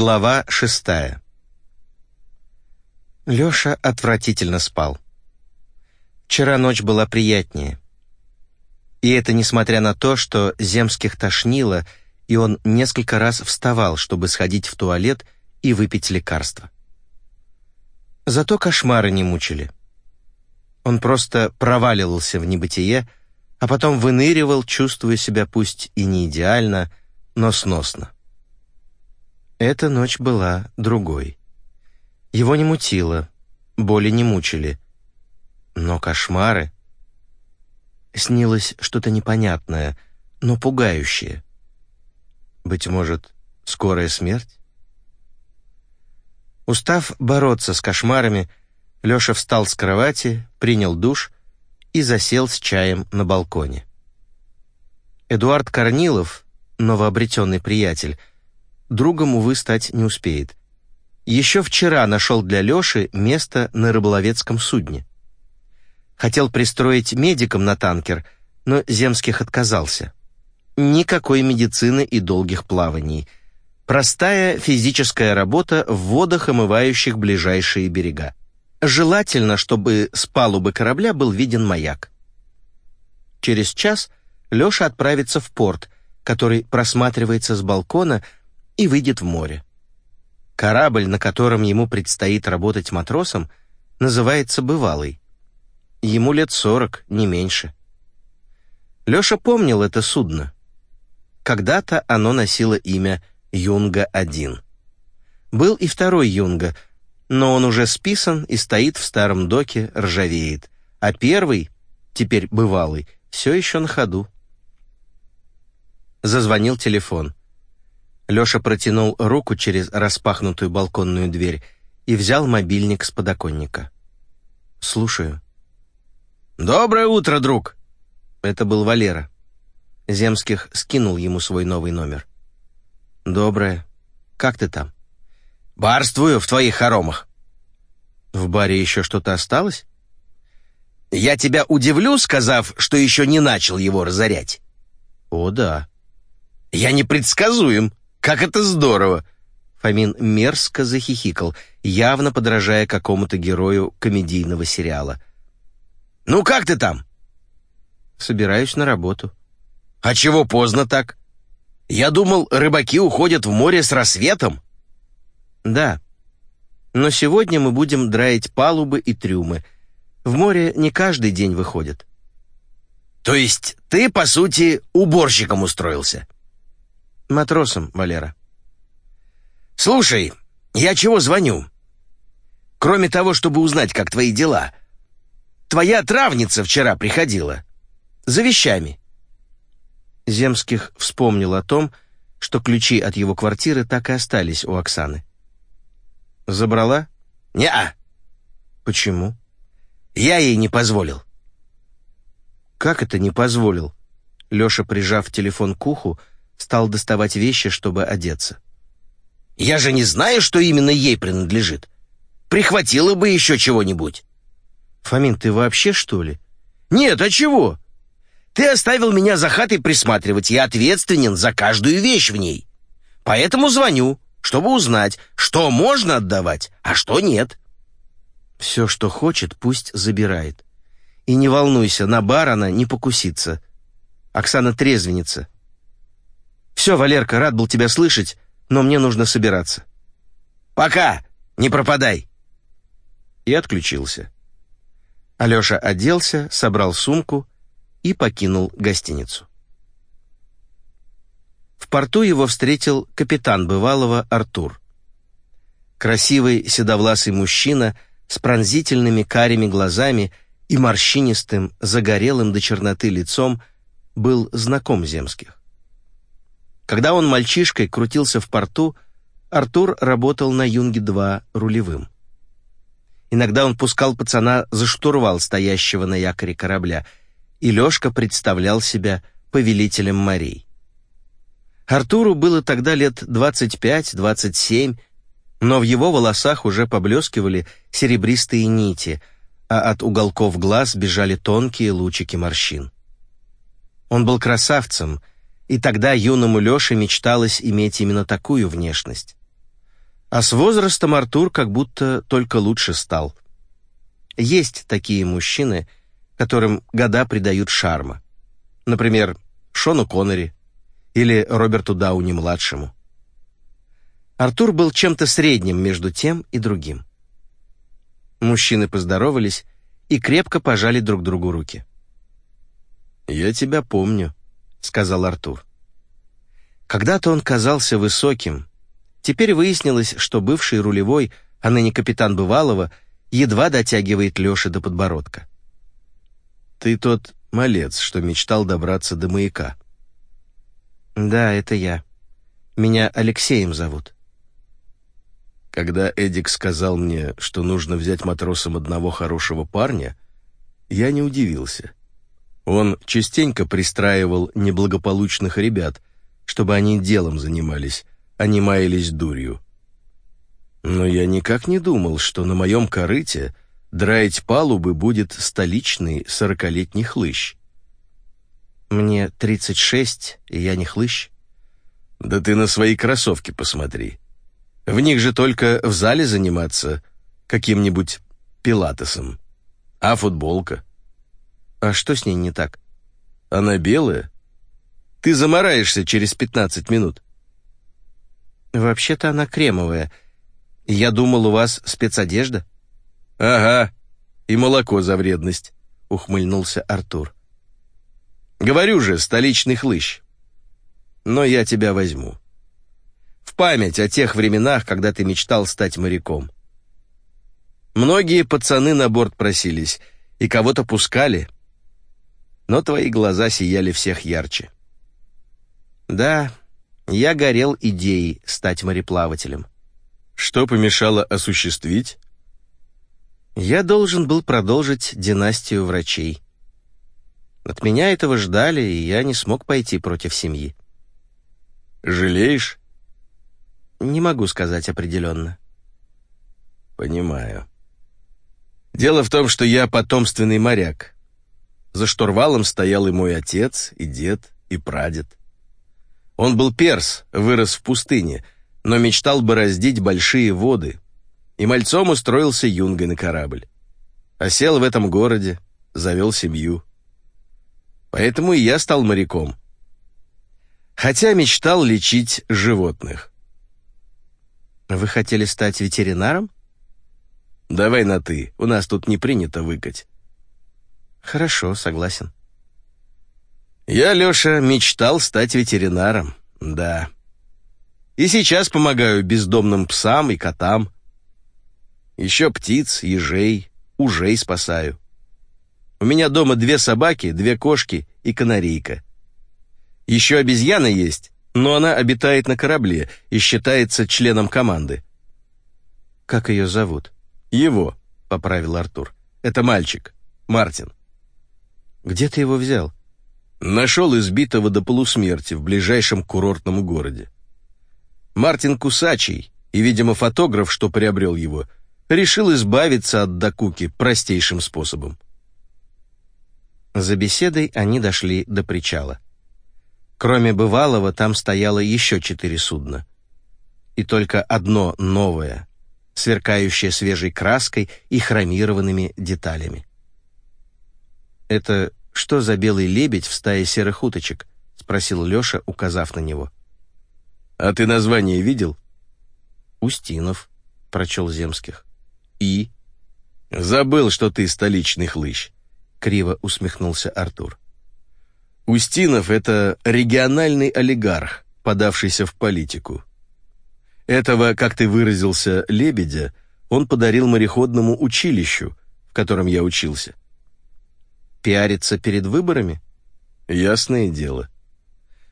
Глава шестая. Лёша отвратительно спал. Вчера ночь была приятнее. И это несмотря на то, что Земских тошнило, и он несколько раз вставал, чтобы сходить в туалет и выпить лекарство. Зато кошмары не мучили. Он просто проваливался в небытие, а потом выныривал, чувствуя себя пусть и не идеально, но сносно. Эта ночь была другой. Его не мутило, боли не мучили. Но кошмары... Снилось что-то непонятное, но пугающее. Быть может, скорая смерть? Устав бороться с кошмарами, Лёша встал с кровати, принял душ и засел с чаем на балконе. Эдуард Корнилов, новообретенный приятель, другом, увы, стать не успеет. Еще вчера нашел для Лёши место на рыболовецком судне. Хотел пристроить медиком на танкер, но Земских отказался. Никакой медицины и долгих плаваний. Простая физическая работа в водах, омывающих ближайшие берега. Желательно, чтобы с палубы корабля был виден маяк. Через час Лёша отправится в порт, который просматривается с балкона и выйдет в море. Корабль, на котором ему предстоит работать матросом, называется «Бывалый». Ему лет сорок, не меньше. Лёша помнил это судно. Когда-то оно носило имя «Юнга-1». Был и второй «Юнга», но он уже списан и стоит в старом доке, ржавеет. А первый, теперь бывалый, все еще на ходу. Зазвонил телефон. Леша протянул руку через распахнутую балконную дверь и взял мобильник с подоконника. «Слушаю». «Доброе утро, друг!» Это был Валера. Земских скинул ему свой новый номер. «Доброе. Как ты там?» Барствую в твоих хоромах. В баре еще что-то осталось? Я тебя удивлю, сказав, что еще не начал его разорять. О, да. Я непредсказуем. Как это здорово. Фомин мерзко захихикал, явно подражая какому-то герою комедийного сериала. «Ну как ты там?» «Собираюсь на работу». «А чего поздно так? Я думал, рыбаки уходят в море с рассветом». «Да. Но сегодня мы будем драить палубы и трюмы. В море не каждый день выходят». «То есть ты, по сути, уборщиком устроился?» «Матросом, Валера». «Слушай, я чего звоню? Кроме того, чтобы узнать, как твои дела. Твоя травница вчера приходила. За вещами». Земских вспомнил о том, что ключи от его квартиры так и остались у Оксаны. Забрала? Не-а. Почему? Я ей не позволил. Как это не позволил? Лёша, прижав телефон к уху, стал доставать вещи, чтобы одеться. Я же не знаю, что именно ей принадлежит. Прихватила бы еще чего-нибудь. Фомин, ты вообще, что ли? Нет, а чего? Ты оставил меня за хатой присматривать, я ответственен за каждую вещь в ней. Поэтому звоню чтобы узнать, что можно отдавать, а что нет. Все, что хочет, пусть забирает. И не волнуйся, на барона не покусится. Оксана трезвенница. Все, Валерка, рад был тебя слышать, но мне нужно собираться. Пока, не пропадай. И отключился. Алеша оделся, собрал сумку и покинул гостиницу. В порту его встретил капитан бывалого Артур. Красивый седовласый мужчина с пронзительными карими глазами и морщинистым, загорелым до черноты лицом был знаком земских. Когда он мальчишкой крутился в порту, Артур работал на Юнге-2 рулевым. Иногда он пускал пацана за штурвал стоящего на якоре корабля, и Лёшка представлял себя повелителем морей. Артуру было тогда лет 25-27, но в его волосах уже поблескивали серебристые нити, а от уголков глаз бежали тонкие лучики морщин. Он был красавцем, и тогда юному Лёше мечталось иметь именно такую внешность. А с возрастом Артур как будто только лучше стал. Есть такие мужчины, которым года придают шарма. Например, Шону Коннери или Роберту Дауни-младшему. Артур был чем-то средним между тем и другим. Мужчины поздоровались и крепко пожали друг другу руки. «Я тебя помню», — сказал Артур. Когда-то он казался высоким. Теперь выяснилось, что бывший рулевой, а ныне капитан Бывалова, едва дотягивает Лёше до подбородка. «Ты тот малец, что мечтал добраться до маяка». «Да, это я. Меня Алексеем зовут». Когда Эдик сказал мне, что нужно взять матросом одного хорошего парня, я не удивился. Он частенько пристраивал неблагополучных ребят, чтобы они делом занимались, а не маялись дурью. Но я никак не думал, что на моем корыте драить палубы будет столичный сорокалетний хлыщ. Мне тридцать шесть, и я не хлыщ. Да ты на свои кроссовки посмотри. В них же только в зале заниматься каким-нибудь пилатесом. А футболка? А что с ней не так? Она белая. Ты замораешься через пятнадцать минут. Вообще-то она кремовая. Я думал, у вас спецодежда. Ага, и молоко за вредность, ухмыльнулся Артур. Говорю же, столичный хлыщ. Но я тебя возьму в память о тех временах, когда ты мечтал стать моряком. Многие пацаны на борт просились и кого-то пускали, но твои глаза сияли всех ярче. Да, я горел идеей стать мореплавателем. Что помешало осуществить? Я должен был продолжить династию врачей. От меня этого ждали, и я не смог пойти против семьи. Жалеешь? Не могу сказать определенно. Понимаю. Дело в том, что я потомственный моряк. За штурвалом стоял и мой отец, и дед, и прадед. Он был перс, вырос в пустыне, но мечтал бороздить большие воды, и мальцом устроился юнгой на корабль. Осел в этом городе, завел семью. Поэтому и я стал моряком. Хотя мечтал лечить животных. Вы хотели стать ветеринаром? Давай на «ты», у нас тут не принято выкать. Хорошо, согласен. Я, Леша, мечтал стать ветеринаром, да. И сейчас помогаю бездомным псам и котам. Еще птиц, ежей, ужей спасаю. У меня дома две собаки, две кошки и канарейка. Еще обезьяна есть, но она обитает на корабле и считается членом команды. Как ее зовут? Его, поправил Артур. Это мальчик, Мартин. Где ты его взял? Нашел избитого до полусмерти в ближайшем курортном городе. Мартин Кусачий и, видимо, фотограф, что приобрел его, решил избавиться от докуки простейшим способом. За беседой они дошли до причала. Кроме бывалого, там стояло еще четыре судна. И только одно новое, сверкающее свежей краской и хромированными деталями. «Это что за белый лебедь в стае серых уточек?» — спросил Леша, указав на него. «А ты название видел?» «Устинов», — прочел Земских. «И?» «Забыл, что ты столичный хлыщ», — криво усмехнулся Артур. Устинов — это региональный олигарх, подавшийся в политику. Этого, как ты выразился, лебедя, он подарил мореходному училищу, в котором я учился. Пиариться перед выборами? Ясное дело.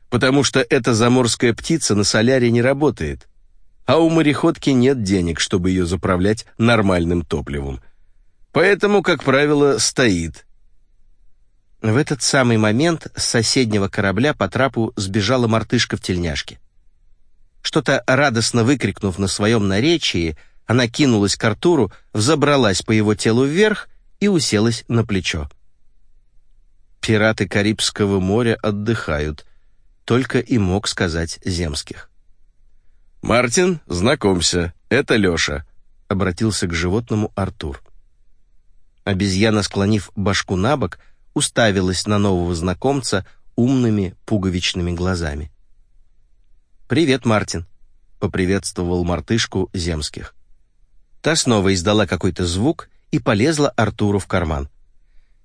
Потому что эта заморская птица на соляре не работает, а у мореходки нет денег, чтобы ее заправлять нормальным топливом. Поэтому, как правило, стоит – в этот самый момент с соседнего корабля по трапу сбежала мартышка в тельняшке. Что-то радостно выкрикнув на своем наречии, она кинулась к Артуру, взобралась по его телу вверх и уселась на плечо. «Пираты Карибского моря отдыхают», — только и мог сказать Земских. «Мартин, знакомься, «Это Леша», — обратился к животному Артур. Обезьяна, склонив башку на бок, уставилась на нового знакомца умными пуговичными глазами. «Привет, Мартин», — поприветствовал мартышку Земских. Та снова издала какой-то звук и полезла Артуру в карман.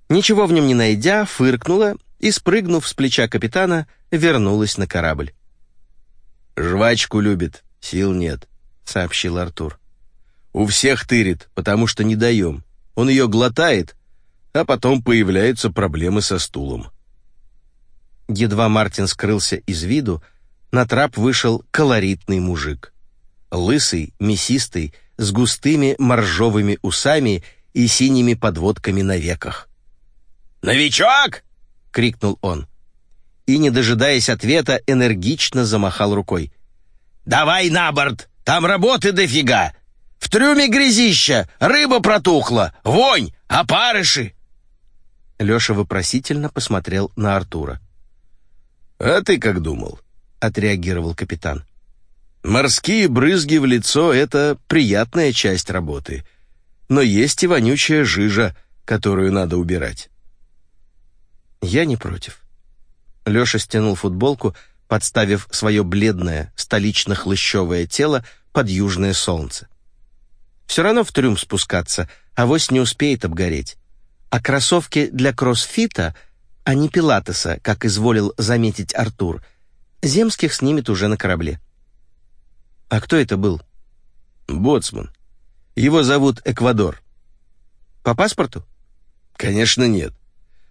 Ничего в нем не найдя, фыркнула и, спрыгнув с плеча капитана, вернулась на корабль. «Жвачку любит, сил нет», — сообщил Артур. «У всех тырит, потому что не даем. Он ее глотает, а потом появляются проблемы со стулом». Едва Мартин скрылся из виду, на трап вышел колоритный мужик. Лысый, мясистый, с густыми моржовыми усами и синими подводками на веках. «Новичок!» — крикнул он. И, не дожидаясь ответа, энергично замахал рукой. «Давай на борт! Там работы дофига! В трюме грязища, рыба протухла, вонь, опарыши!» Леша вопросительно посмотрел на Артура. «А ты как думал?» — отреагировал капитан. «Морские брызги в лицо — это приятная часть работы, но есть и вонючая жижа, которую надо убирать». «Я не против». Леша стянул футболку, подставив свое бледное, столично-хлыщевое тело под южное солнце. Все равно в трюм спускаться, авось не успеет обгореть. А кроссовки для кроссфита, а не пилатеса, как изволил заметить Артур, Земских снимет уже на корабле. А кто это был? Боцман. Его зовут Эквадор. По паспорту? Конечно, нет.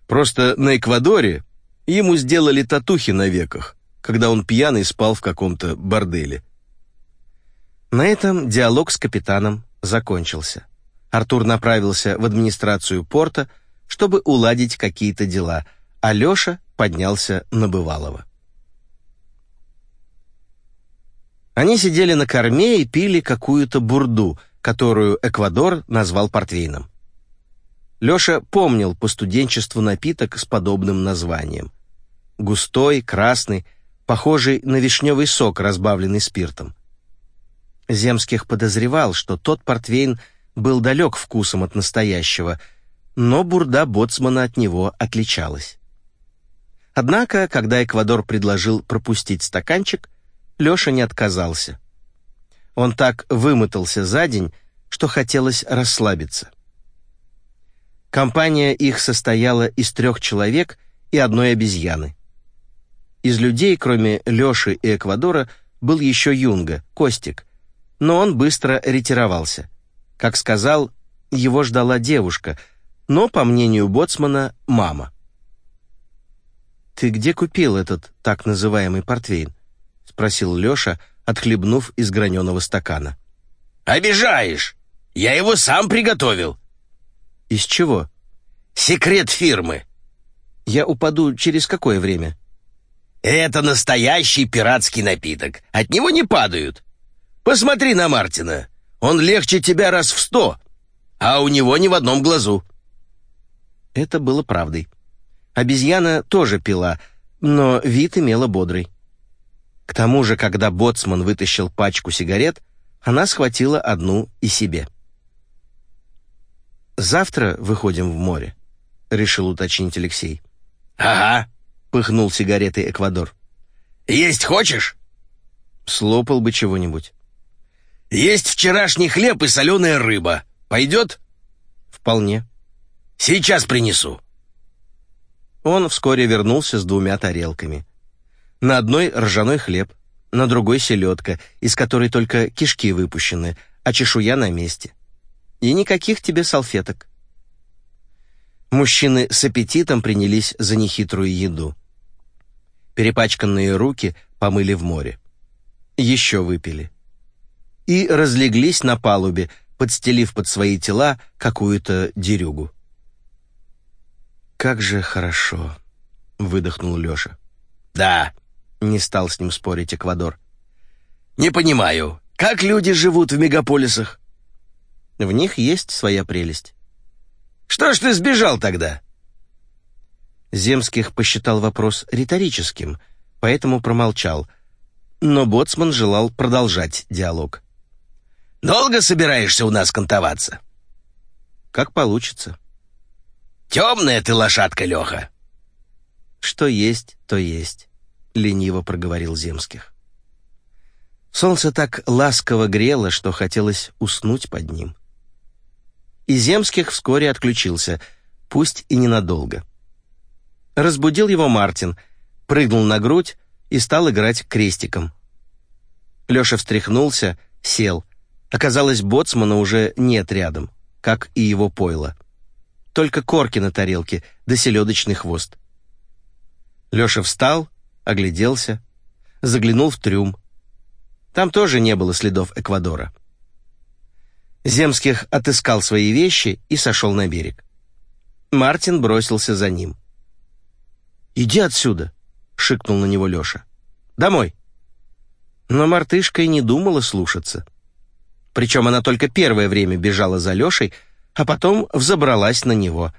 Просто на Эквадоре ему сделали татухи на веках, когда он пьяный спал в каком-то борделе. На этом диалог с капитаном закончился. Артур направился в администрацию порта, чтобы уладить какие-то дела, а Леша поднялся на бывалого. Они сидели на корме и пили какую-то бурду, которую Эквадор назвал портвейном. Леша помнил по студенчеству напиток с подобным названием. Густой, красный, похожий на вишневый сок, разбавленный спиртом. Земских подозревал, что тот портвейн был далек вкусом от настоящего, но бурда боцмана от него отличалась. Однако, когда Эквадор предложил пропустить стаканчик, Леша не отказался. Он так вымотался за день, что хотелось расслабиться. Компания их состояла из трех человек и одной обезьяны. Из людей, кроме Леши и Эквадора, был еще Юнга, Костик, но он быстро ретировался. Как сказал, его ждала девушка, но, по мнению боцмана, мама. «Ты где купил этот так называемый портвейн?» — спросил Леша, отхлебнув из граненого стакана. «Обижаешь! Я его сам приготовил!» «Из чего?» «Секрет фирмы!» «Я упаду через какое время?» «Это настоящий пиратский напиток. От него не падают. Посмотри на Мартина. Он легче тебя раз в сто, а у него ни в одном глазу». Это было правдой. Обезьяна тоже пила, но вид имела бодрый. К тому же, когда боцман вытащил пачку сигарет, она схватила одну и себе. «Завтра выходим в море», — решил уточнить Алексей. «Ага», — пыхнул сигаретой Эквадор. «Есть хочешь?» «Слопал бы чего-нибудь». «Есть вчерашний хлеб и соленая рыба. Пойдет?» «Вполне». «Сейчас принесу». Он вскоре вернулся с двумя тарелками. На одной ржаной хлеб, на другой селедка, из которой только кишки выпущены, а чешуя на месте. И никаких тебе салфеток. Мужчины с аппетитом принялись за нехитрую еду. Перепачканные руки помыли в море. Еще выпили. И разлеглись на палубе, подстелив под свои тела какую-то дерюгу. «Как же хорошо!» — выдохнул Леша. «Да, не стал с ним спорить Эквадор. «Не понимаю, как люди живут в мегаполисах?» «В них есть своя прелесть». «Что ж ты сбежал тогда?» Земских посчитал вопрос риторическим, поэтому промолчал. Но Боцман желал продолжать диалог. Долго собираешься у нас кантоваться?» «Как получится». «Темная ты лошадка, Леха!» «Что есть, то есть», — лениво проговорил Земских. Солнце так ласково грело, что хотелось уснуть под ним. И Земских вскоре отключился, пусть и ненадолго. Разбудил его Мартин, прыгнул на грудь и стал играть крестиком. Леша встряхнулся, сел. Оказалось, боцмана уже нет рядом, как и его пойло. Только корки на тарелке, да селедочный хвост. Леша встал, огляделся, заглянул в трюм. Там тоже не было следов Эквадора. Земских отыскал свои вещи и сошел на берег. Мартин бросился за ним. «Иди отсюда!» — шикнул на него Леша. «Домой!» Но мартышка и не думала слушаться. Причем она только первое время бежала за Лешей, а потом взобралась на него.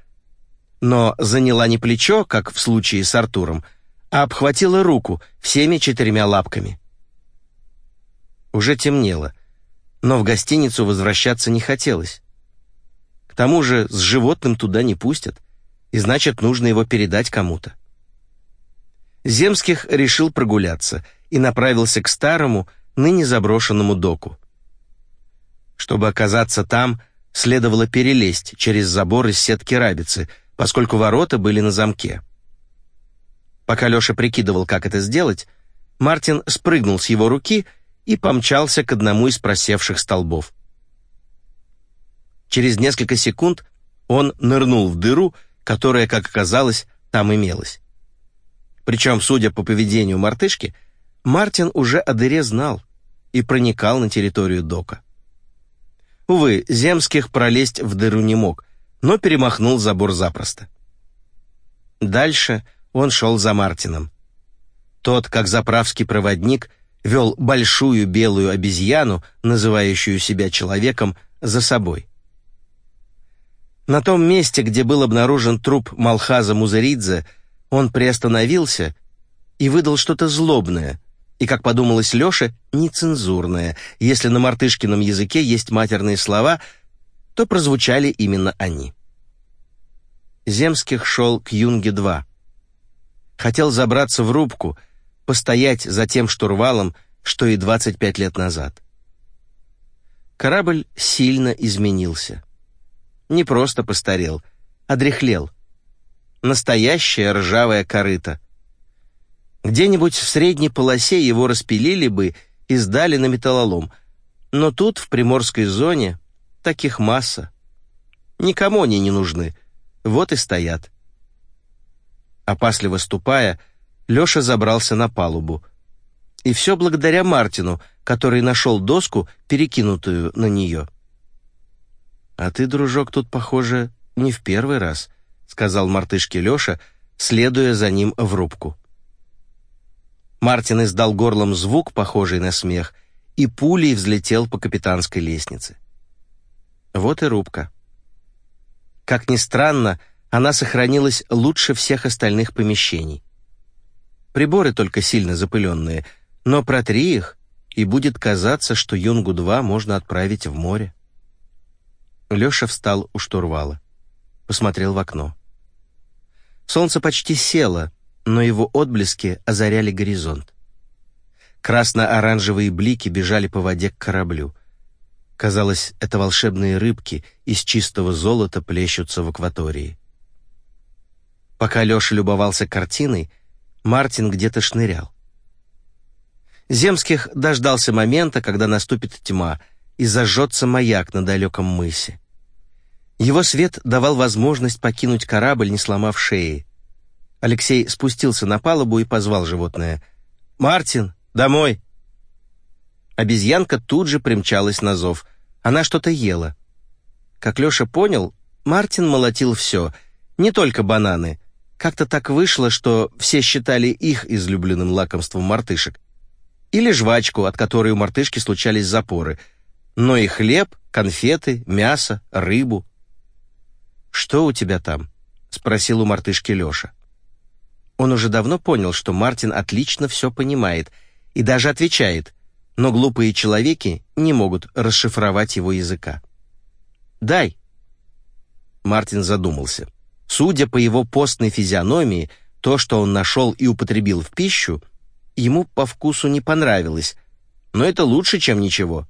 Но заняла не плечо, как в случае с Артуром, а обхватила руку всеми четырьмя лапками. Уже темнело, но в гостиницу возвращаться не хотелось. К тому же с животным туда не пустят, и значит, нужно его передать кому-то. Земских решил прогуляться и направился к старому, ныне заброшенному доку. Чтобы оказаться там, следовало перелезть через забор из сетки рабицы, поскольку ворота были на замке. Пока Леша прикидывал, как это сделать, Мартин спрыгнул с его руки и помчался к одному из просевших столбов. Через несколько секунд он нырнул в дыру, которая, как оказалось, там имелась. Причем, судя по поведению мартышки, Мартин уже о дыре знал и проникал на территорию дока. Увы, Земских пролезть в дыру не мог, но перемахнул забор запросто. Дальше он шел за Мартином. Тот, как заправский проводник, вел большую белую обезьяну, называющую себя человеком, за собой. На том месте, где был обнаружен труп Малхаза Музыридзе, он приостановился и выдал что-то злобное, и, как подумалось Лёше, нецензурное. Если на мартышкином языке есть матерные слова, то прозвучали именно они. Земских шел к Юнге-2. Хотел забраться в рубку, постоять за тем штурвалом, что и 25 лет назад. Корабль сильно изменился. Не просто постарел, а дряхлел. Настоящая ржавая корыта. Где-нибудь в средней полосе его распилили бы и сдали на металлолом, но тут, в приморской зоне, таких масса. Никому они не нужны, вот и стоят. Опасливо ступая, Леша забрался на палубу. И все благодаря Мартину, который нашел доску, перекинутую на нее. «А ты, дружок, тут, похоже, не в первый раз», — сказал мартышке Леша, следуя за ним в рубку. Мартин издал горлом звук, похожий на смех, и пулей взлетел по капитанской лестнице. Вот и рубка. Как ни странно, она сохранилась лучше всех остальных помещений. Приборы только сильно запыленные, но протри их, и будет казаться, что Юнгу-2 можно отправить в море. Леша встал у штурвала, посмотрел в окно. Солнце почти село, но его отблески озаряли горизонт. Красно-оранжевые блики бежали по воде к кораблю. Казалось, это волшебные рыбки из чистого золота плещутся в акватории. Пока Леша любовался картиной, Мартин где-то шнырял. Земских дождался момента, когда наступит тьма, и зажжется маяк на далеком мысе. Его свет давал возможность покинуть корабль, не сломав шеи. Алексей спустился на палубу и позвал животное. «Мартин, домой!» Обезьянка тут же примчалась на зов. Она что-то ела. Как Леша понял, Мартин молотил все, не только бананы, как-то так вышло, что все считали их излюбленным лакомством мартышек. Или жвачку, от которой у мартышки случались запоры. Но и хлеб, конфеты, мясо, рыбу. «Что у тебя там?» — спросил у мартышки Леша. Он уже давно понял, что Мартин отлично все понимает и даже отвечает но глупые человеки не могут расшифровать его языка. «Дай!» Мартин задумался. Судя по его постной физиономии, то, что он нашел и употребил в пищу, ему по вкусу не понравилось, но это лучше, чем ничего.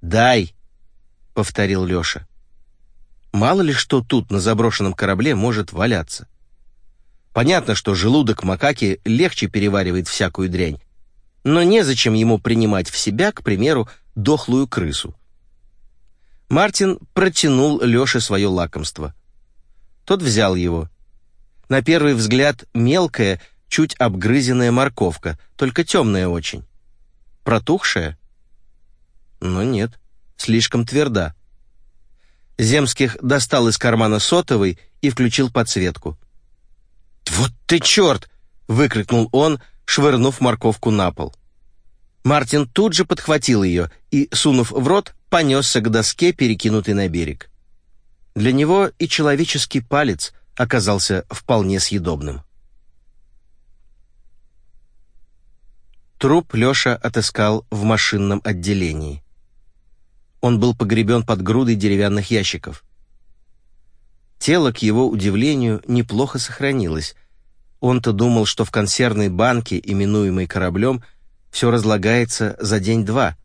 «Дай!» — повторил Леша. Мало ли что тут на заброшенном корабле может валяться. Понятно, что желудок макаки легче переваривает всякую дрянь, но незачем ему принимать в себя, к примеру, дохлую крысу. Мартин протянул Леше свое лакомство. Тот взял его. На первый взгляд мелкая, чуть обгрызенная морковка, только темная очень. Протухшая? Но нет, слишком тверда. Земских достал из кармана сотовый и включил подсветку. «Вот ты черт!» — выкрикнул он, швырнув морковку на пол. Мартин тут же подхватил ее и, сунув в рот, понесся к доске, перекинутой на берег. Для него и человеческий палец оказался вполне съедобным. Труп Леша отыскал в машинном отделении. Он был погребен под грудой деревянных ящиков. Тело, к его удивлению, неплохо сохранилось. Он-то думал, что в консервной банке, именуемой кораблем, все разлагается за день-два.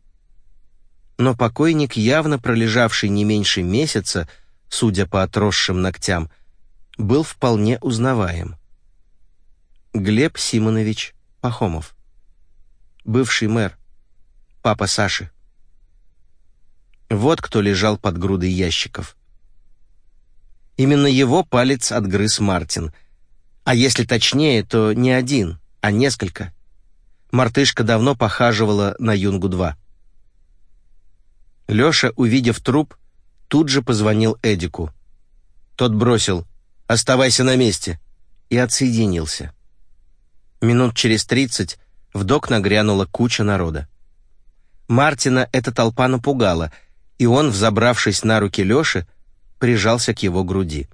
Но покойник, явно пролежавший не меньше месяца, судя по отросшим ногтям, был вполне узнаваем. Глеб Симонович Пахомов. Бывший мэр. Папа Саши. Вот кто лежал под грудой ящиков. Именно его палец отгрыз Мартин. А если точнее, то не один, а несколько. Мартышка давно похаживала на Юнгу-2. Леша, увидев труп, тут же позвонил Эдику. Тот бросил «Оставайся на месте» и отсоединился. Минут через тридцать в док нагрянула куча народа. Мартина эта толпа напугала — и он, взобравшись на руки Лёши, прижался к его груди.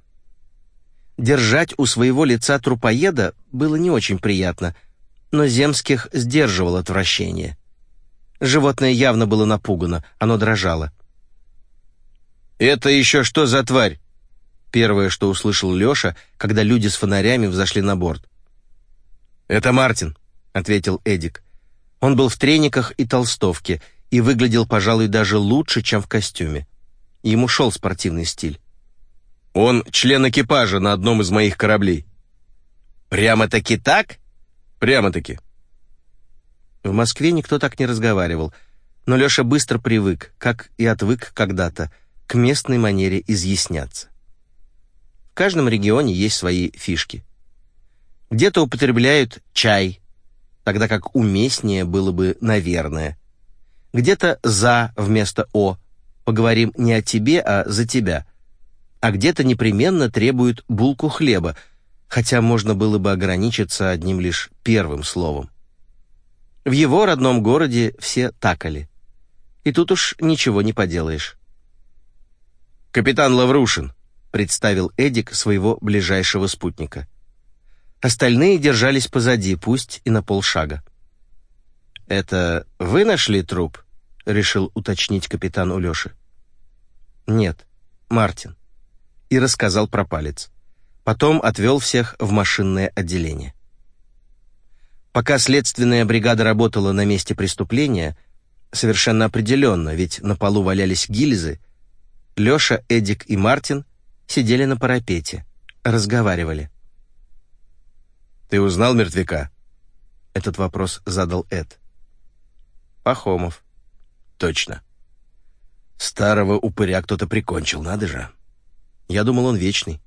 Держать у своего лица трупоеда было не очень приятно, но Земских сдерживал отвращение. Животное явно было напугано, оно дрожало. «Это еще что за тварь?» Первое, что услышал Лёша, когда люди с фонарями взошли на борт. «Это Мартин», — ответил Эдик. Он был в трениках и толстовке и выглядел, пожалуй, даже лучше, чем в костюме. Ему шел спортивный стиль. «Он член экипажа на одном из моих кораблей». «Прямо-таки так?» «Прямо-таки». В Москве никто так не разговаривал, но Леша быстро привык, как и отвык когда-то, к местной манере изъясняться. В каждом регионе есть свои фишки. Где-то употребляют чай, тогда как уместнее было бы «наверное», где-то «за» вместо «о». Поговорим не о тебе, а за тебя. А где-то непременно требуют булку хлеба, хотя можно было бы ограничиться одним лишь первым словом. В его родном городе все такали. И тут уж ничего не поделаешь. «Капитан Лаврушин», — представил Эдик своего ближайшего спутника. Остальные держались позади, пусть и на полшага. «Это вы нашли труп?» — решил уточнить капитан у Лёши. «Нет, Мартин». И рассказал про палец. Потом отвел всех в машинное отделение. Пока следственная бригада работала на месте преступления, совершенно определенно, ведь на полу валялись гильзы, Лёша, Эдик и Мартин сидели на парапете, разговаривали. «Ты узнал мертвяка?» Этот вопрос задал Эд. Пахомов. Точно. Старого упыря кто-то прикончил, надо же. Я думал, он вечный.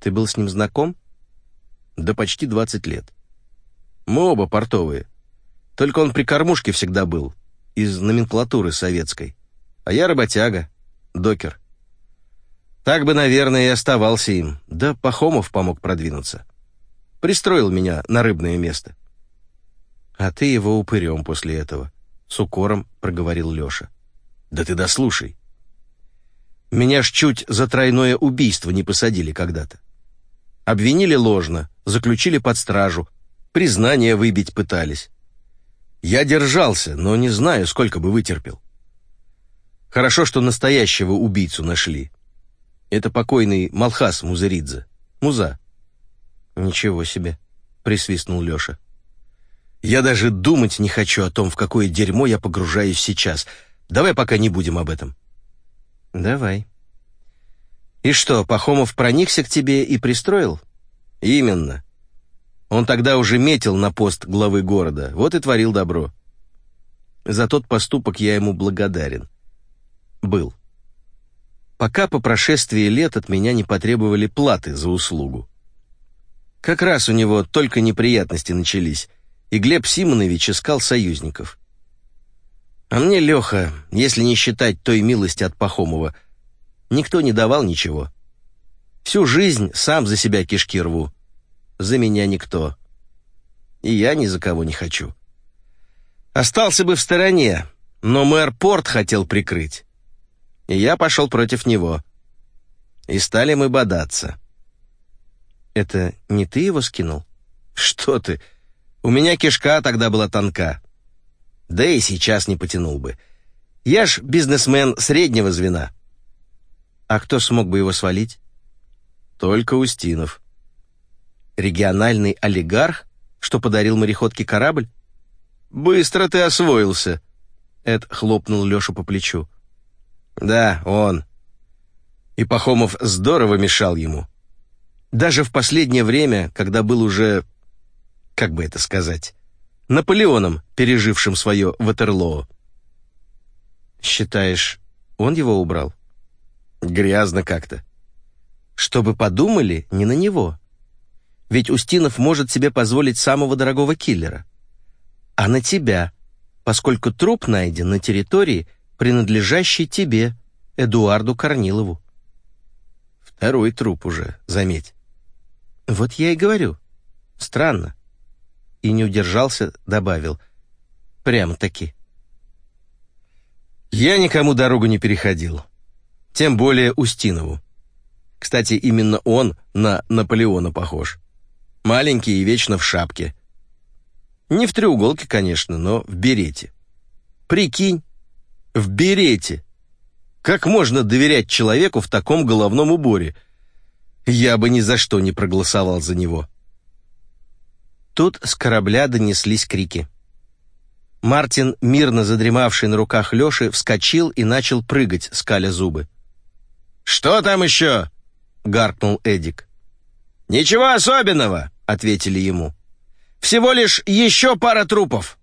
Ты был с ним знаком? Да почти двадцать лет. Мы оба портовые. Только он при кормушке всегда был, из номенклатуры советской. А я работяга, докер. Так бы, наверное, и оставался им. Да Пахомов помог продвинуться. Пристроил меня на рыбное место. А ты его упырем после этого. С укором проговорил Леша. Да ты дослушай. Меня ж чуть за тройное убийство не посадили когда-то. Обвинили ложно, заключили под стражу, признание выбить пытались. Я держался, но не знаю, сколько бы вытерпел. Хорошо, что настоящего убийцу нашли. Это покойный Малхас Музыридзе. Муза. Ничего себе, присвистнул Леша. Я даже думать не хочу о том, в какое дерьмо я погружаюсь сейчас. Давай пока не будем об этом. Давай. И что, Пахомов проникся к тебе и пристроил? Именно. Он тогда уже метил на пост главы города, вот и творил добро. За тот поступок я ему благодарен. Был. Пока по прошествии лет от меня не потребовали платы за услугу. Как раз у него только неприятности начались, и Глеб Симонович искал союзников. А мне, Леха, если не считать той милости от Пахомова, никто не давал ничего. Всю жизнь сам за себя кишки рву. За меня никто. И я ни за кого не хочу. Остался бы в стороне, но мэр порт хотел прикрыть. И я пошел против него. И стали мы бодаться. Это не ты его скинул? Что ты? У меня кишка тогда была тонка. Да и сейчас не потянул бы. Я ж бизнесмен среднего звена. А кто смог бы его свалить? Только Устинов. Региональный олигарх, что подарил мореходке корабль? Быстро ты освоился. Эд хлопнул Лешу по плечу. Да, он. И Пахомов здорово мешал ему. Даже в последнее время, когда был уже, как бы это сказать, Наполеоном, пережившим свое Ватерлоо. Считаешь, он его убрал? Грязно как-то. Чтобы подумали, не на него. Ведь Устинов может себе позволить самого дорогого киллера. А на тебя, поскольку труп найден на территории, принадлежащей тебе, Эдуарду Корнилову. Второй труп уже, заметь. Вот я и говорю. Странно. И не удержался, добавил. Прямо-таки. Я никому дорогу не переходил тем более Устинову. Кстати, именно он на Наполеона похож. Маленький и вечно в шапке. Не в треуголке, конечно, но в берете. Прикинь, в берете. Как можно доверять человеку в таком головном уборе? Я бы ни за что не проголосовал за него. Тут с корабля донеслись крики. Мартин, мирно задремавший на руках Лёши, вскочил и начал прыгать, скаля зубы. «Что там еще?» — гаркнул Эдик. «Ничего особенного», — ответили ему. «Всего лишь еще пара трупов».